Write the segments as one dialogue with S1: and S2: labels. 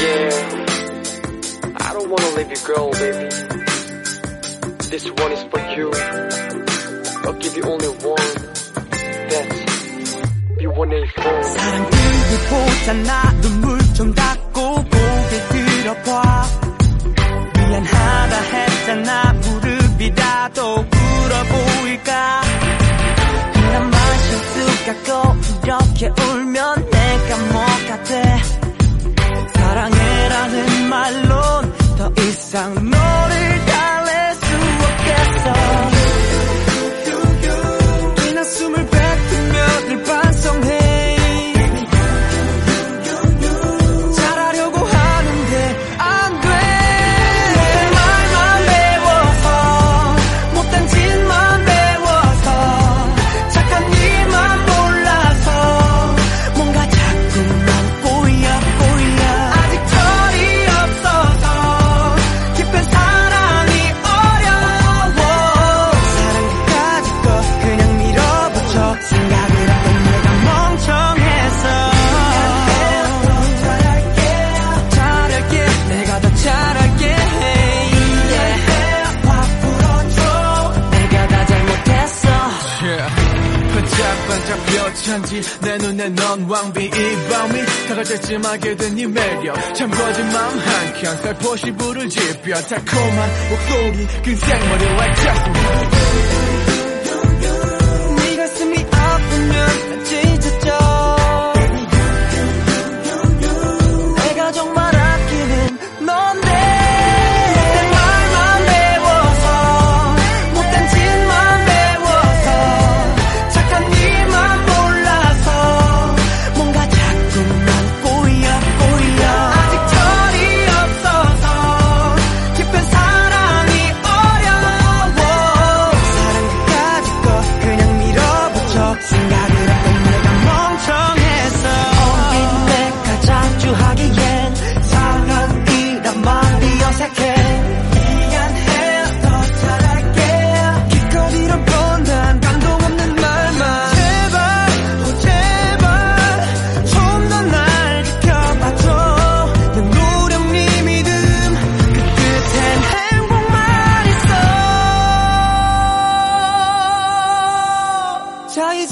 S1: Yeah, I don't wanna leave you, girl, baby. This one is for you. I'll give you only one. That's B1A4.
S2: 사랑꾼이보다 나 눈물 좀 닦고 고개 들어봐 미안하다 했잖아 무릎이라도 꿇어 보일까 난 마실 수 갖고 이렇게 울면 내가 뭐가 돼 사랑해라는 말론 더 이상 너를 달랠 수 없겠어
S3: 뼈찬지? 내 눈에 넌 왕비 이 밤이 다갈 때쯤 알게 된네 매력. 참 거짓 맘 한켠 살포시 불을 지펴 달콤한 목소리 그 생머리 활짝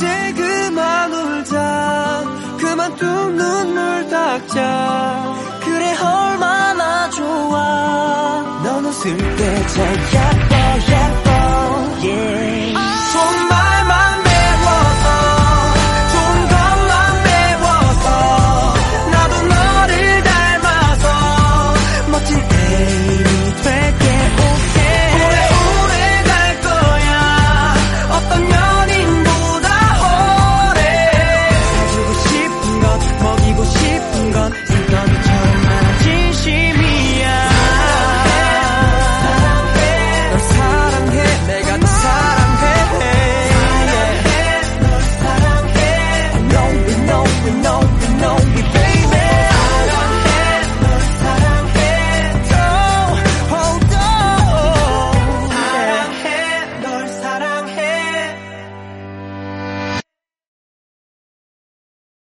S2: 이제 그만 울자. 그만 두 눈물 닦자. 그래 얼마나 좋아. 넌 웃을 때 제일